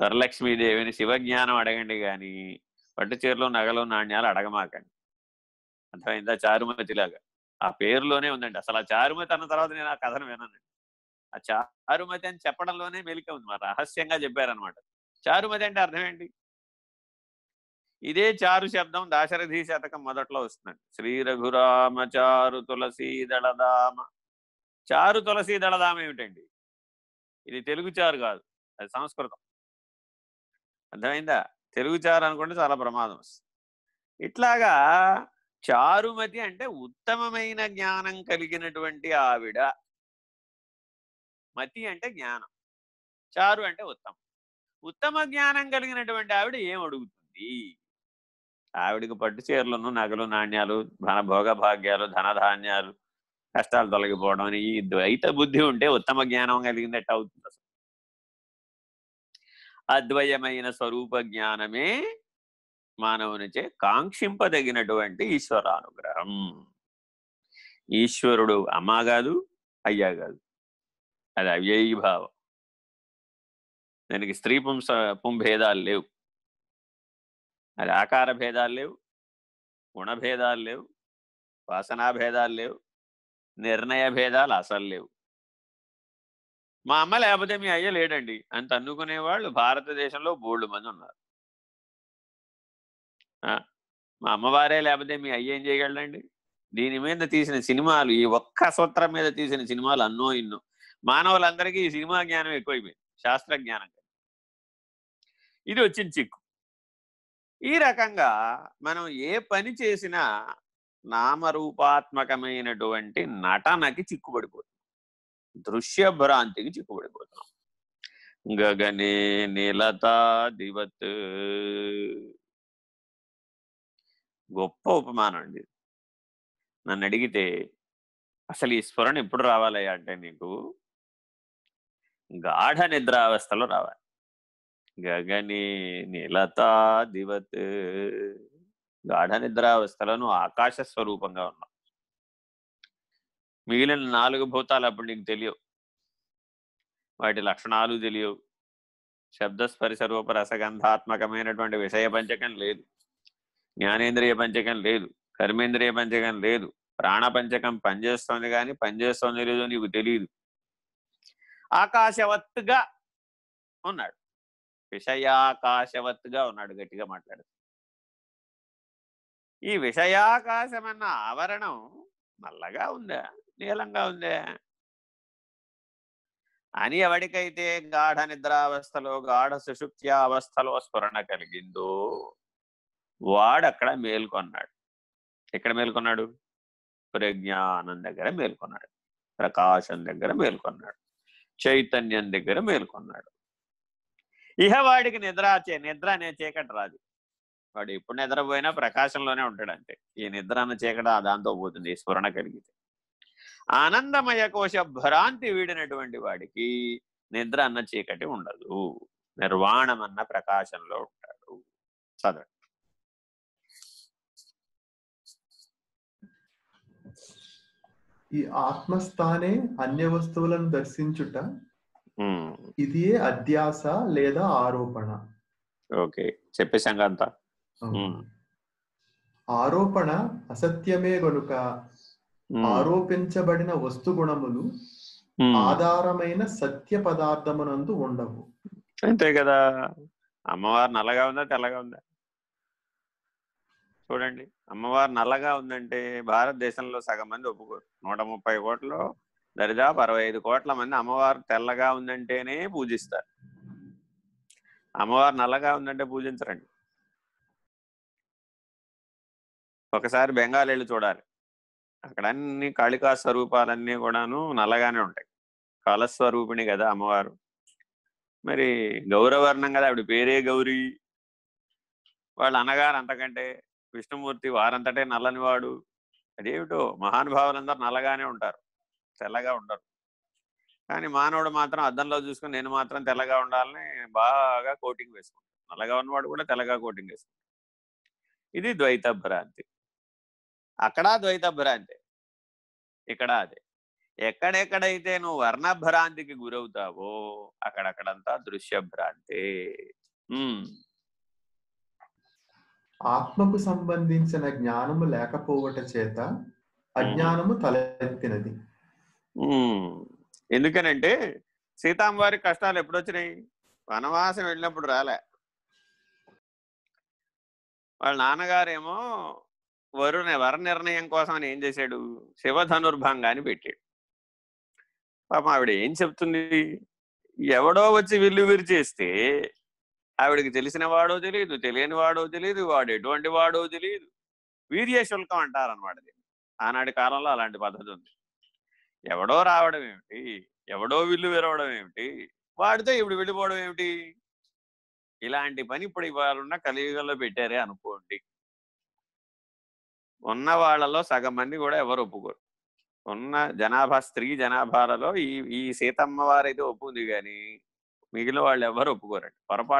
వరలక్ష్మీదేవిని శివజ్ఞానం అడగండి కానీ పట్టు చీరలు నగలు నాణ్యాలు అడగమాకండి. అర్థమైందా? చారుమతిలాగా. ఆ పేరులోనే ఉందండి. అసలు ఆ చారుమతి అన్న తర్వాత నేను ఆ కథను విన్నానండి ఆ చారుమతి అని చెప్పడంలోనే మెలిక ఉంది. మా రహస్యంగా చెప్పారనమాట చారుమతి అంటే అర్థం ఏంటి? ఇదే చారు శబ్దం దాశరథి శతకం మొదట్లో వస్తుందండి. శ్రీ రఘురామ చారు తులసీ దళదామ చారు తులసీ దళదామ ఏమిటండి? ఇది తెలుగు చారు కాదు. అది సంస్కృతం. అర్థమైందా? తెలుగు చారు అనుకుంటే చాలా ప్రమాదం వస్తుంది. ఇట్లాగా చారుమతి అంటే ఉత్తమమైన జ్ఞానం కలిగినటువంటి ఆవిడ. మతి అంటే జ్ఞానం. చారు అంటే ఉత్తమం. ఉత్తమ జ్ఞానం కలిగినటువంటి ఆవిడ ఏం అడుగుతుంది? ఆవిడకి పట్టు చీరలను నగలు నాణ్యాలు ధన భోగ భాగ్యాలు ధనధాన్యాలు కష్టాలు తొలగిపోవడం అని ఈ ద్వైత బుద్ధి ఉంటే ఉత్తమ జ్ఞానం కలిగింది ఎట్ట అవుతుంది? అద్వయమైన స్వరూప జ్ఞానమే మానవునిచే కాంక్షింపదగినటువంటి ఈశ్వరానుగ్రహం. ఈశ్వరుడు అమ్మా కాదు అయ్యా కాదు. అది అవ్యయీభావం దానికి స్త్రీ పుంస పుంభేదాలు లేవు. అది ఆకార భేదాలు లేవు గుణభేదాలు లేవు వాసనా భేదాలు లేవు నిర్ణయ భేదాలు అసలు లేవు. మా అమ్మ లేకపోతే మీ అయ్య లేడండి అంత అనుకునే వాళ్ళు భారతదేశంలో బోర్డు మంది ఉన్నారు. మా అమ్మవారే లేకపోతే మీ అయ్య ఏం చేయగలండి దీని మీద తీసిన సినిమాలు ఈ ఒక్క సూత్రం మీద తీసిన సినిమాలు అన్నో ఇన్నో. మానవులందరికీ ఈ సినిమా జ్ఞానం ఎక్కువైపోయింది శాస్త్ర జ్ఞానం ఇది వచ్చింది చిక్కు. ఈ రకంగా మనం ఏ పని చేసినా నామరూపాత్మకమైనటువంటి నటనకి చిక్కుబడిపోతుంది దృశ్య భ్రాంతికి చిక్కుబడిపోతున్నాం గగనే నీలతా దివత్. గొప్ప ఉపమానం అండి. నన్ను అడిగితే అసలు ఈ స్ఫురణ ఎప్పుడు రావాలయ్యా? అంటే నీకు గాఢ నిద్రావస్థలో రావాలి. గగని నీలతా దివత్. గాఢ నిద్రావస్థలో నువ్వు ఆకాశ స్వరూపంగా ఉన్నావు. మిగిలిన నాలుగు భూతాలు అప్పుడు నీకు తెలియవు. వాటి లక్షణాలు తెలియవు. శబ్దస్పరిశ రూప రసగంధాత్మకమైనటువంటి విషయ పంచకం లేదు. జ్ఞానేంద్రియ పంచకం లేదు. కర్మేంద్రియ పంచకం లేదు. ప్రాణ పంచకం పనిచేస్తోంది కానీ పనిచేస్తోంది లేదో నీకు తెలియదు ఆకాశవత్తుగా ఉన్నాడు. విషయాకాశవత్తుగా ఉన్నాడు గట్టిగా మాట్లాడు. ఈ విషయాకాశమన్న ఆవరణం నల్లగా ఉందా? నీలంగా ఉందే? అని ఎవడికైతే గాఢ నిద్రావస్థలో గాఢ సుషుప్త్య అవస్థలో స్ఫురణ కలిగిందో వాడక్కడ మేల్కొన్నాడు. ఎక్కడ మేల్కొన్నాడు? ప్రజ్ఞానం దగ్గర మేల్కొన్నాడు. ప్రకాశం దగ్గర మేల్కొన్నాడు. చైతన్యం దగ్గర మేల్కొన్నాడు. ఇహ వాడికి నిద్ర నిద్ర అనే చీకటి రాదు. వాడు ఎప్పుడు నిద్రపోయినా ప్రకాశంలోనే ఉంటాడు అంతే. ఈ నిద్ర అన్న చీకట దాంతో పోతుంది స్ఫురణ కలిగితే. ఆనందమయ కోశ భ్రాంతి వీడినటువంటి వాడికి నిద్ర అన్న చీకటి ఉండదు. నిర్వాణం అన్న ప్రకాశంలో ఉంటాడు. చదవండి. ఈ ఆత్మస్థానే అన్య వస్తువులను దర్శించుట ఇదియే అధ్యాస లేదా ఆరోపణ. ఓకే. చెప్పేశాం అంతా. ఆరోపణ అసత్యమే గనుక ఆరోపించబడిన వస్తు గుణములు ఆధారమైన సత్య పదార్థమునందు ఉండవు. అంతే కదా. అమ్మవారు నల్లగా ఉందా తెల్లగా ఉందా? చూడండి. అమ్మవారు నల్లగా ఉందంటే భారతదేశంలో సగం మంది ఒప్పుకోరు. నూట ముప్పై కోట్లు దరిదాపు అరవై ఐదు కోట్ల మంది అమ్మవారు తెల్లగా ఉందంటేనే పూజిస్తారు. అమ్మవారు నల్లగా ఉందంటే పూజించరండి. ఒకసారి బెంగాల్ వెళ్ళి చూడాలి. అక్కడ అన్ని కాళికా స్వరూపాలన్నీ కూడాను నల్లగానే ఉంటాయి. కాలస్వరూపిణి కదా అమ్మవారు. మరి గౌరవర్ణం కదా ఆవిడ పేరే గౌరీ. వాళ్ళు అన్నగారు అంతకంటే విష్ణుమూర్తి వారంతటే నల్లని వాడు. అదేమిటో మహానుభావులందరూ నల్లగానే ఉంటారు. తెల్లగా ఉండరు. కానీ మానవుడు మాత్రం అద్దంలో చూసుకుని నేను మాత్రం తెల్లగా ఉండాలని బాగా కోటింగ్ వేసుకుంటాను నల్లగా ఉన్నవాడు కూడా తెల్లగా కోటింగ్ వేసుకుంటాడు. ఇది ద్వైత భ్రాంతి. అక్కడ ద్వైత భ్రాంతి ఇక్కడ అదే. ఎక్కడెక్కడైతే నువ్వు వర్ణభ్రాంతికి గురవుతావో అక్కడక్కడంతా దృశ్యభ్రాంతే ఆత్మకు సంబంధించిన జ్ఞానము లేకపోవట చేత అజ్ఞానము తలెత్తినది. ఎందుకనంటే సీతాంబారి కష్టాలు ఎప్పుడు వచ్చినాయి వనవాసం వెళ్ళినప్పుడు రాలే. వాళ్ళ నాన్నగారేమో వరుణ వర నిర్ణయం కోసం అని ఏం చేశాడు? శివధనుర్భంగాన్ని పెట్టాడు. పాపం ఆవిడ ఏం చెప్తుంది? ఎవడో వచ్చి విల్లు విరిచేస్తే ఆవిడకి తెలిసిన వాడో తెలియదు తెలియని వాడో తెలియదు వాడు ఎటువంటి వాడో తెలియదు. వీర్య శుల్కం అంటారనమాట దీన్ని. ఆనాటి కాలంలో అలాంటి పద్ధతి ఉంది. ఎవడో రావడం ఏమిటి? ఎవడో విల్లు విరవడం ఏమిటి? వాడితో ఇప్పుడు వెళ్ళిపోవడం ఏమిటి? ఇలాంటి పని ఇప్పుడు ఇవాళ ఉన్న కలియుగంలో పెట్టారే అనుకోండి. ఉన్న వాళ్ళలో సగం మంది కూడా ఎవరు ఒప్పుకోరు. ఉన్న జనాభా స్త్రీ జనాభాలలో ఈ ఈ సీతమ్మ వారైతే ఒప్పుకుంది కానీ మిగిలిన వాళ్ళు ఎవరు ఒప్పుకోరండి. పొరపాటు